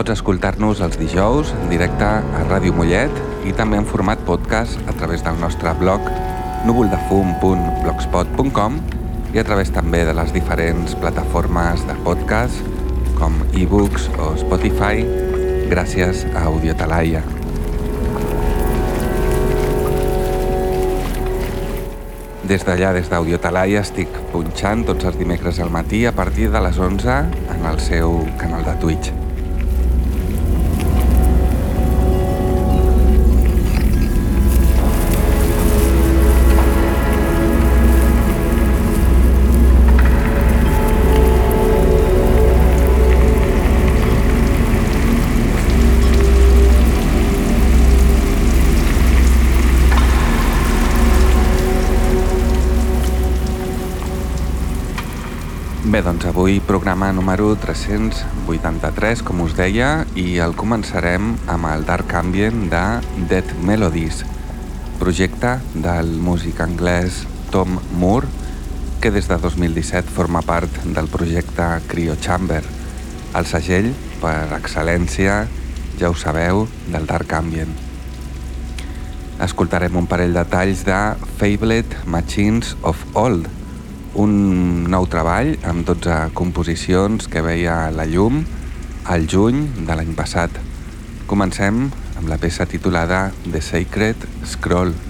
Pots escoltar-nos els dijous en directe a Ràdio Mollet i també en format podcast a través del nostre blog núvoldefum.blogspot.com i a través també de les diferents plataformes de podcast com ebooks o Spotify gràcies a Audiotalaia. Des d'allà, des d'Audiotalaia, estic punxant tots els dimecres al matí a partir de les 11 en el seu canal de Twitch. Avui programa número 383, com us deia, i el començarem amb el Dark Ambient de Dead Melodies, projecte del músic anglès Tom Moore, que des de 2017 forma part del projecte Cryo Chamber, el segell, per excel·lència, ja ho sabeu, del Dark Ambient. Escoltarem un parell de talls de Fabled Machines of Old, un nou treball amb 12 composicions que veia la llum al juny de l'any passat. Comencem amb la peça titulada The Sacred Scroll.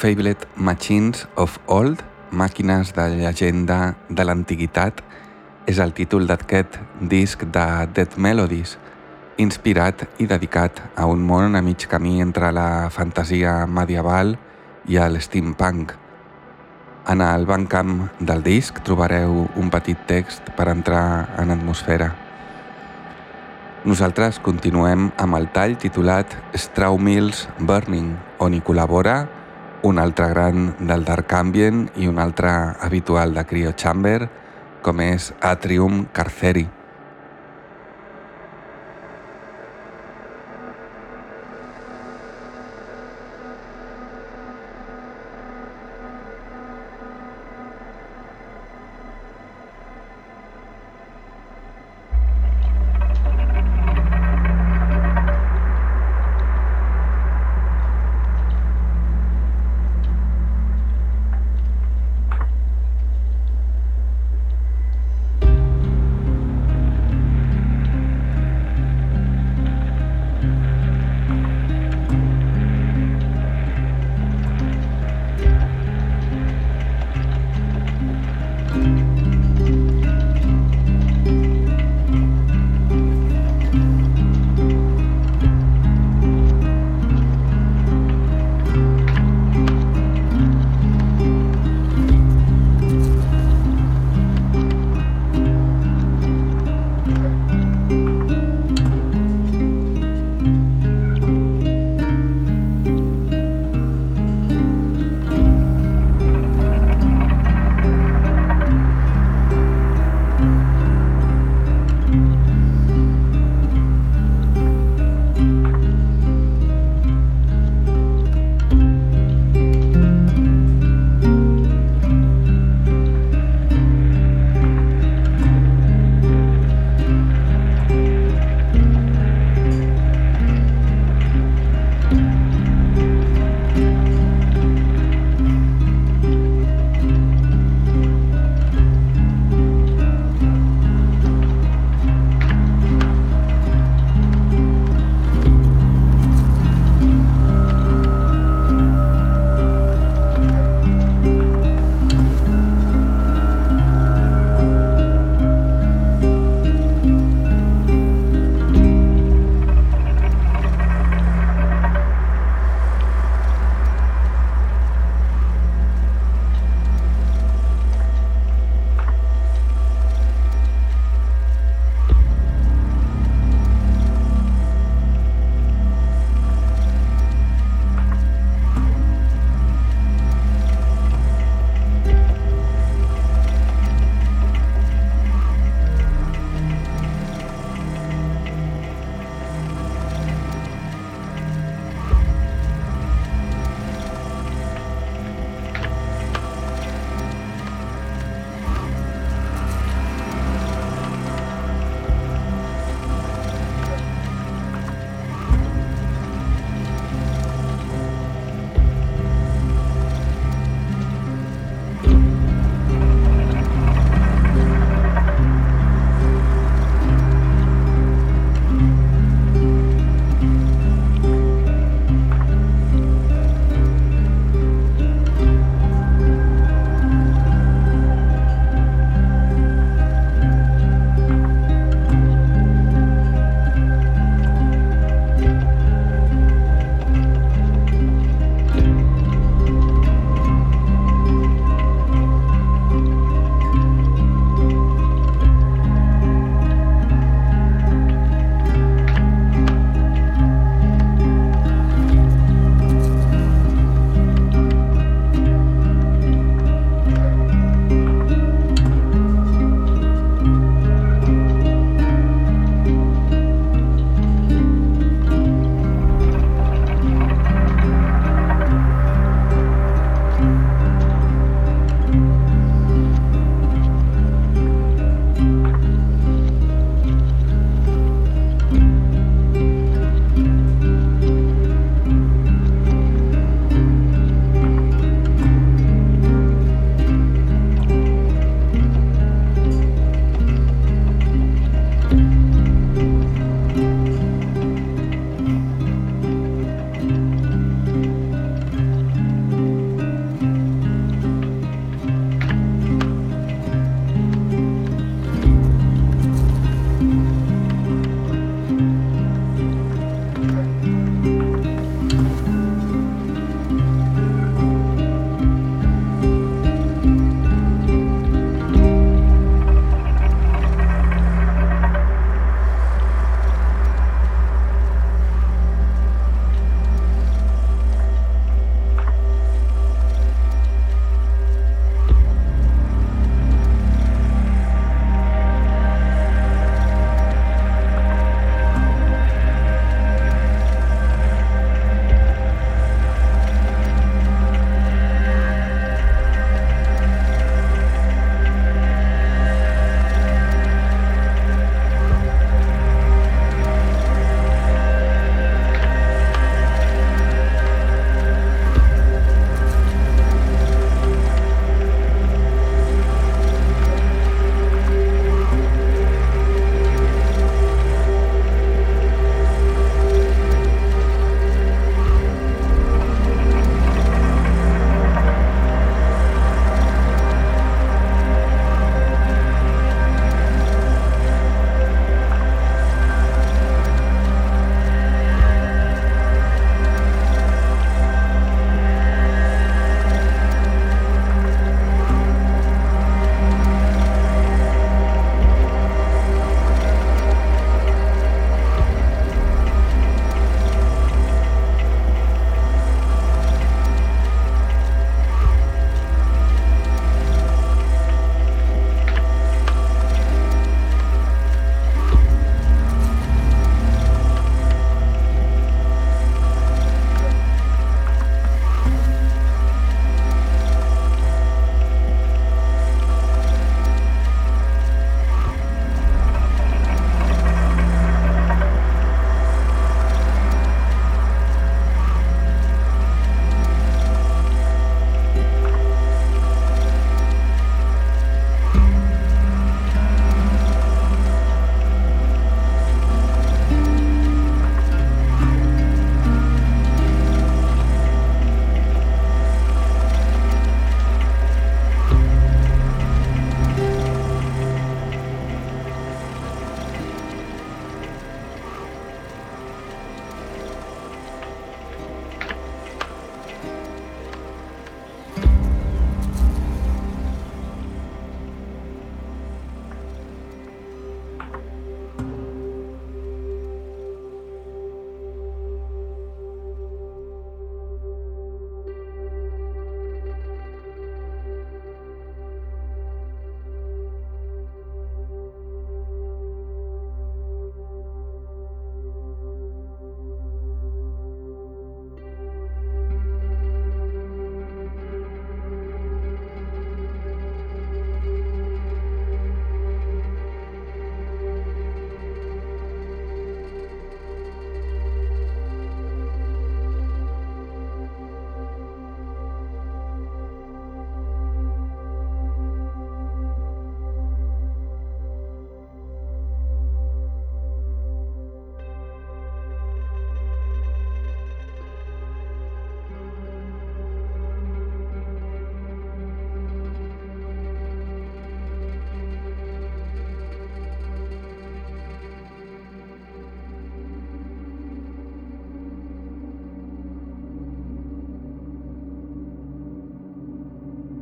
Fabled Machines of Old, Màquines de llegenda de l'antiguitat, és el títol d'aquest disc de Dead Melodies, inspirat i dedicat a un món a mig camí entre la fantasia medieval i el steampunk. En el bancamp del disc trobareu un petit text per entrar en atmosfera. Nosaltres continuem amb el tall titulat Straw Mills Burning, on hi col·labora un altre gran del Dark Ambient i un altre habitual de Cryo Chamber, com és Atrium Carceri.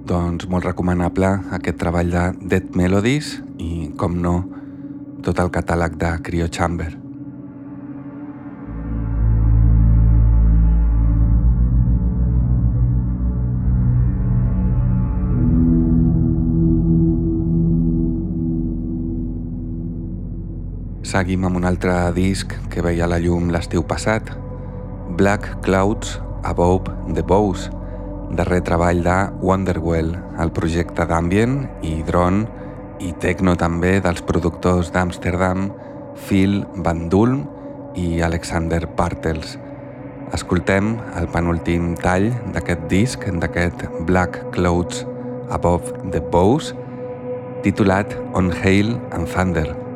Doncs molt recomanable aquest treball de Dead Melodies i, com no, tot el catàleg de Cryo Chamber. Seguim amb un altre disc que veia la llum l'estiu passat, Black Clouds Above the Bows, darrer treball de Wonderwell, el projecte d'ambient i drone i techno també dels productors d'Amsterdam Phil Van Dulm i Alexander Bartels. Escoltem el penúltim tall d'aquest disc, d'aquest Black Clouds Above the Bows, titulat On Hail and Thunder.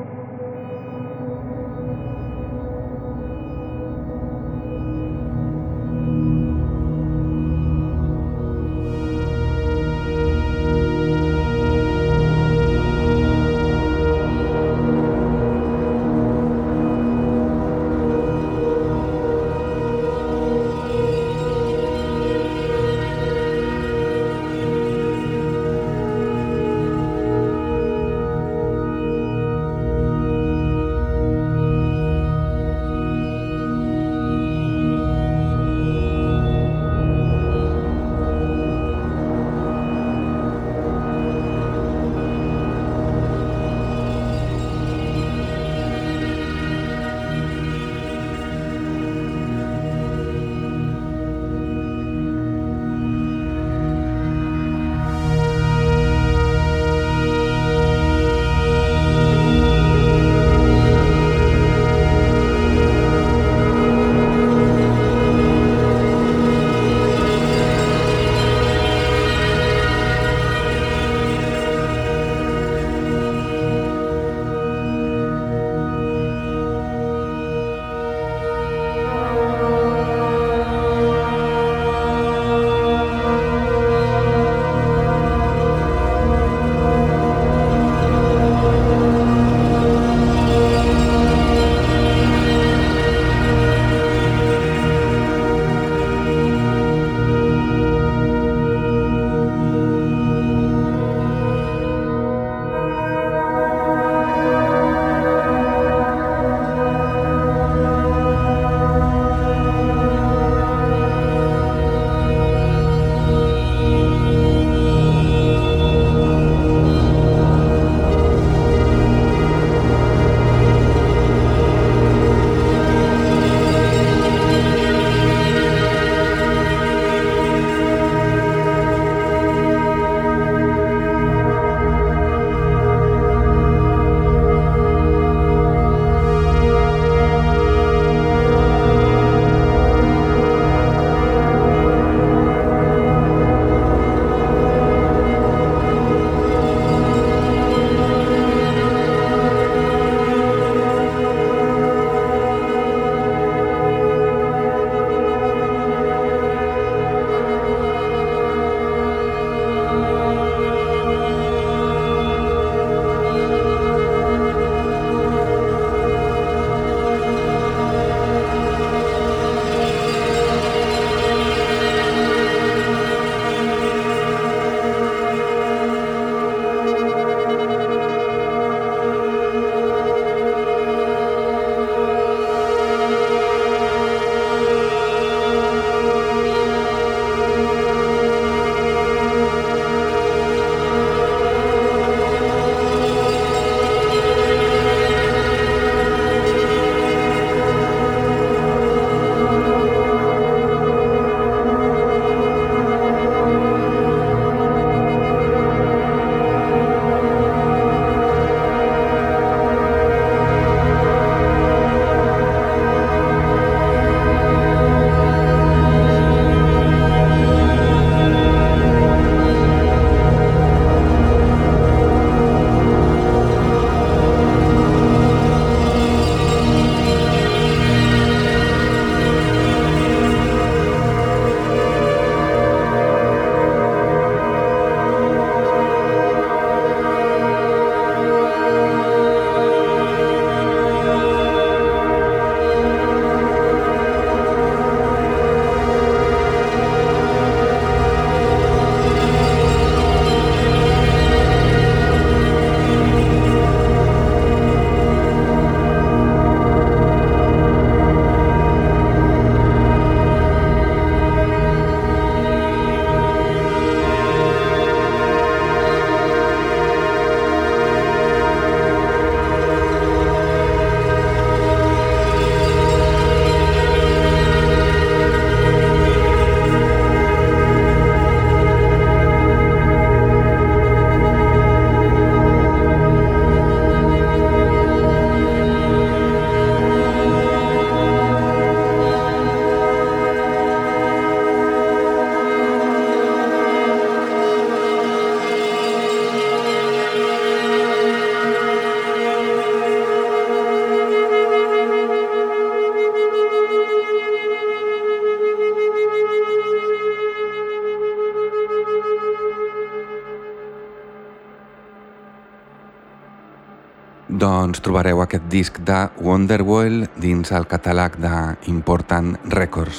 Doncs trobareu aquest disc de Wonderwall dins el catàleg d'Important Records.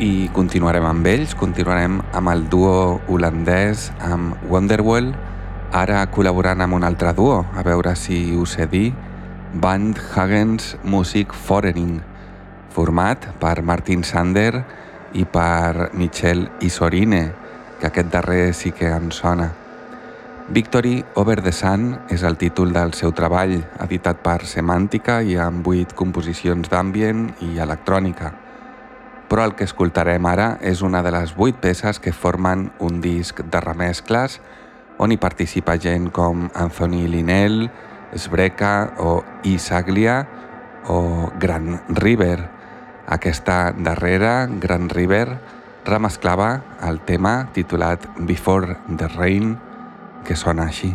I continuarem amb ells, continuarem amb el duo holandès amb Wonderwall, ara col·laborant amb un altre duo, a veure si us he dit, Band Hagens Music Foreigning, format per Martin Sander i per Michel Isorine, que aquest darrer sí que en sona. Victory Over the Sun és el títol del seu treball, editat per Semàntica i amb vuit composicions d'ambient i electrònica. Però el que escoltarem ara és una de les vuit peces que formen un disc de remescles on hi participa gent com Anthony Linnell, Sbreca o Isaglia o Grand River. Aquesta darrera, Grand River, remesclava el tema titulat Before the Rain, que sona així.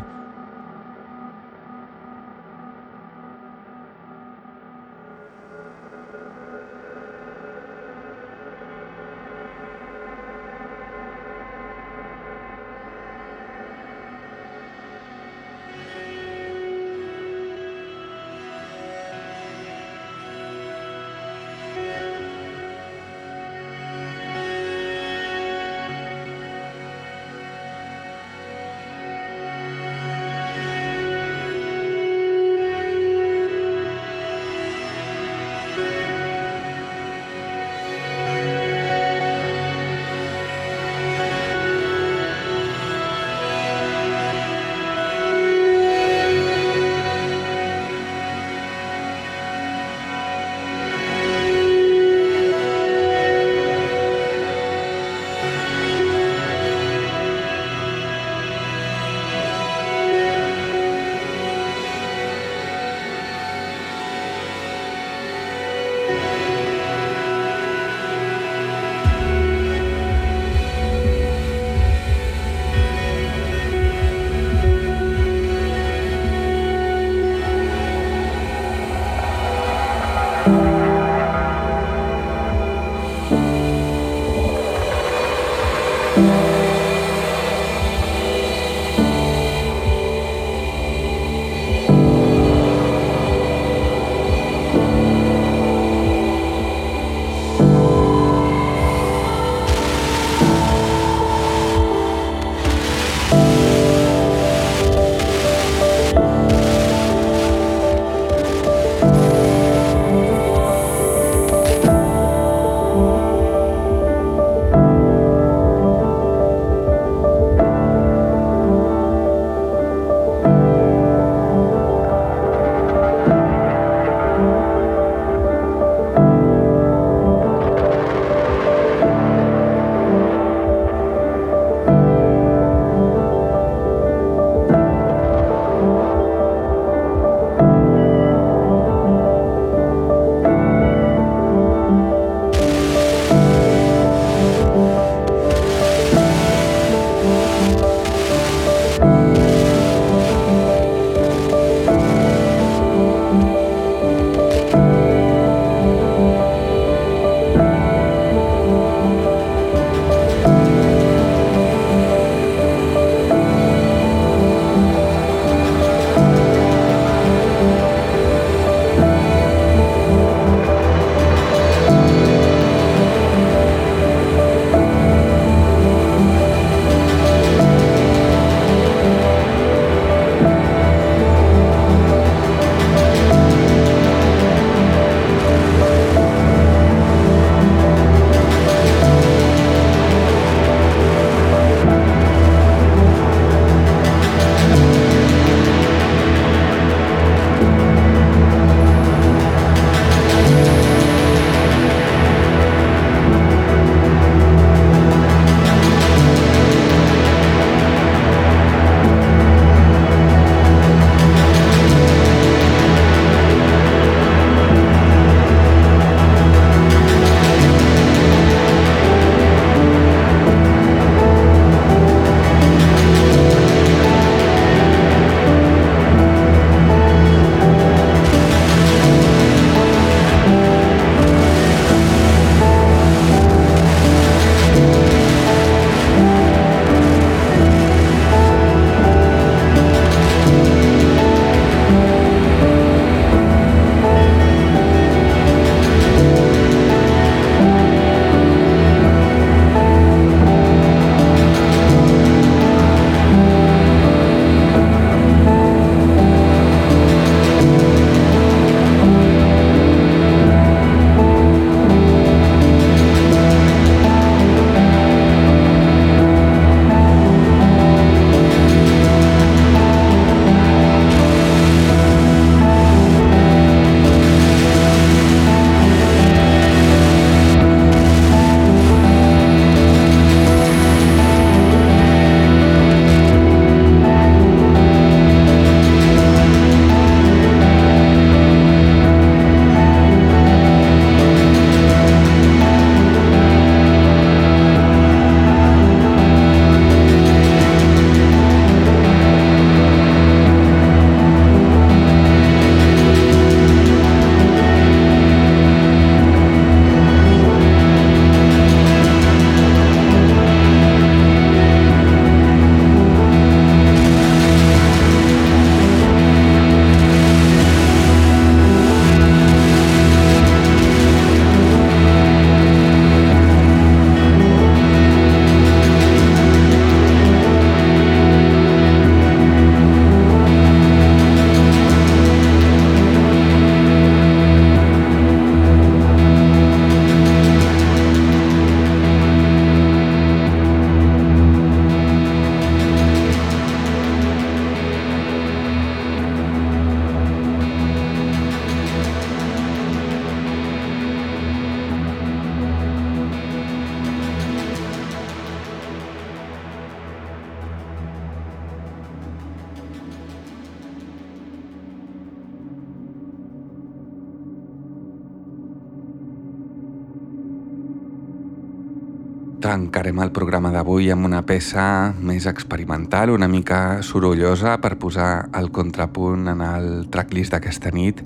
D'avui amb una peça més experimental, una mica sorollosa per posar el contrapunt en el tracklist d'aquesta nit,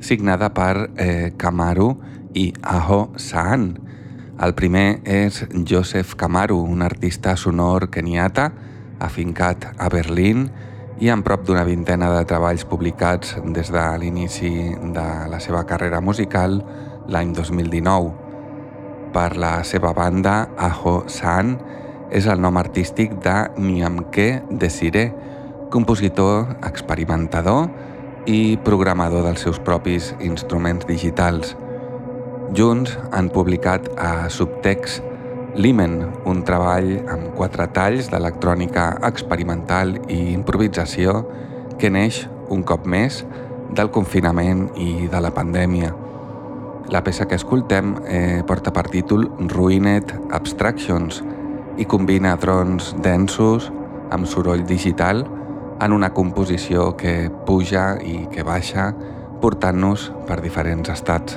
signada per eh, Kamaru i Aho Saan. El primer és Joseph Kamaru, un artista sonor keniata, afincat a Berlín i amb prop d'una vintena de treballs publicats des de l'inici de la seva carrera musical l'any 2019 per la seva banda Aho San és el nom artístic de Niamke Desiré, compositor, experimentador i programador dels seus propis instruments digitals. Junts han publicat a Subtext Limen, un treball amb quatre talls d'electrònica experimental i improvisació que neix un cop més del confinament i de la pandèmia. La peça que escoltem eh, porta per títol Ruined Abstractions i combina drons densos amb soroll digital en una composició que puja i que baixa portant-nos per diferents estats.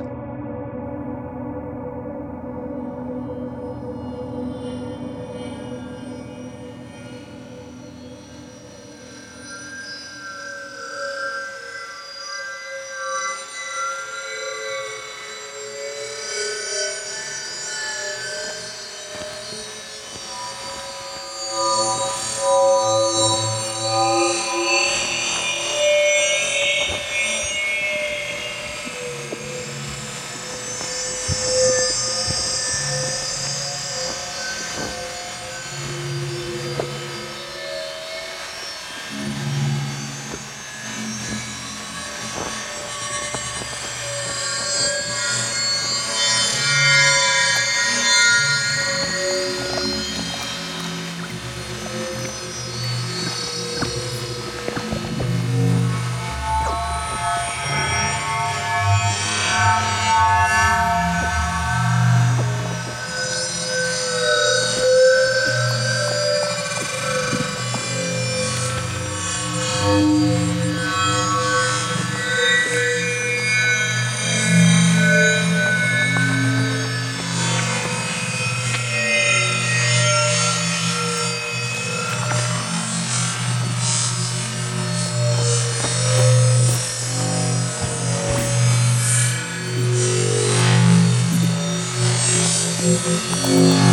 Música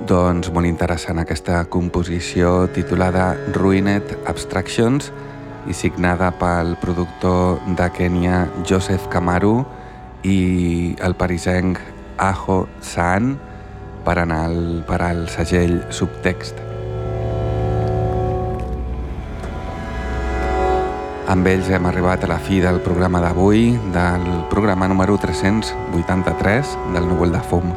Doncs molt interessant aquesta composició titulada Ruined Abstractions i signada pel productor de Kenya Joseph Kamaru i el parisenc Aho San per anar al, per al segell Subtext. Amb ells hem arribat a la fi del programa d'avui, del programa número 383 del Núvol de Fum.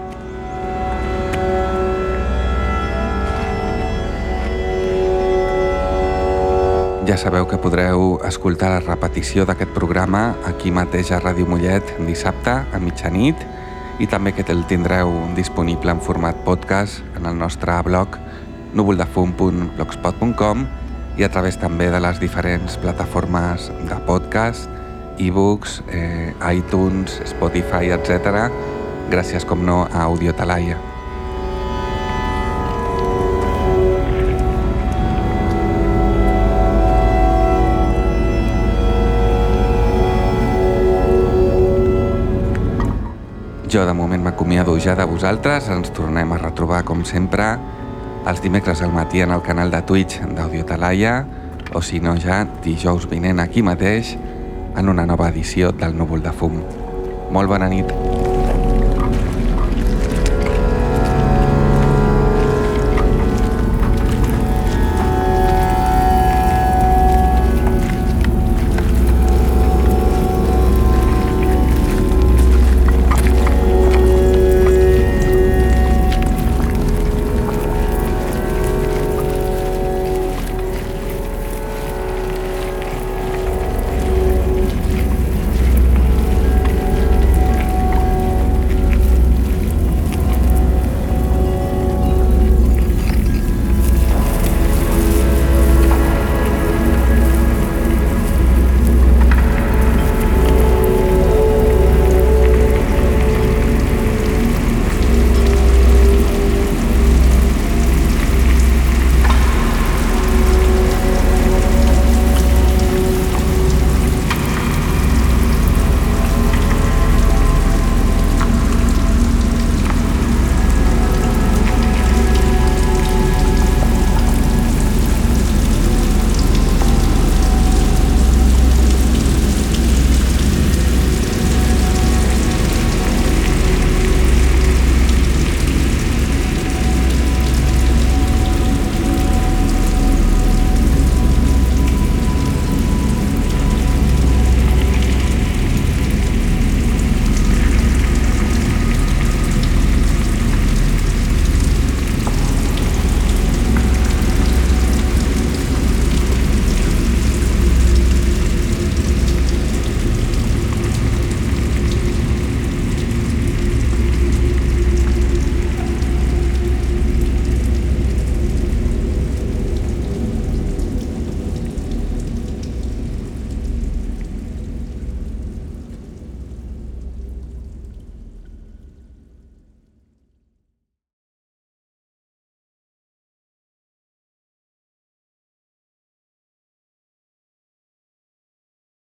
Ja sabeu que podreu escoltar la repetició d'aquest programa aquí mateix a Ràdio Mollet dissabte a mitjanit i també que el tindreu disponible en format podcast en el nostre blog núvoldefum.blogspot.com i a través també de les diferents plataformes de podcast, e-books, eh, iTunes, Spotify, etc. Gràcies, com no, a Audio Talaia. Jo de moment m'acomiado ja de vosaltres, ens tornem a retrobar com sempre els dimecres al matí en el canal de Twitch d'Audio Talaia o si no ja dijous vinent aquí mateix en una nova edició del Núvol de Fum. Molt bona nit.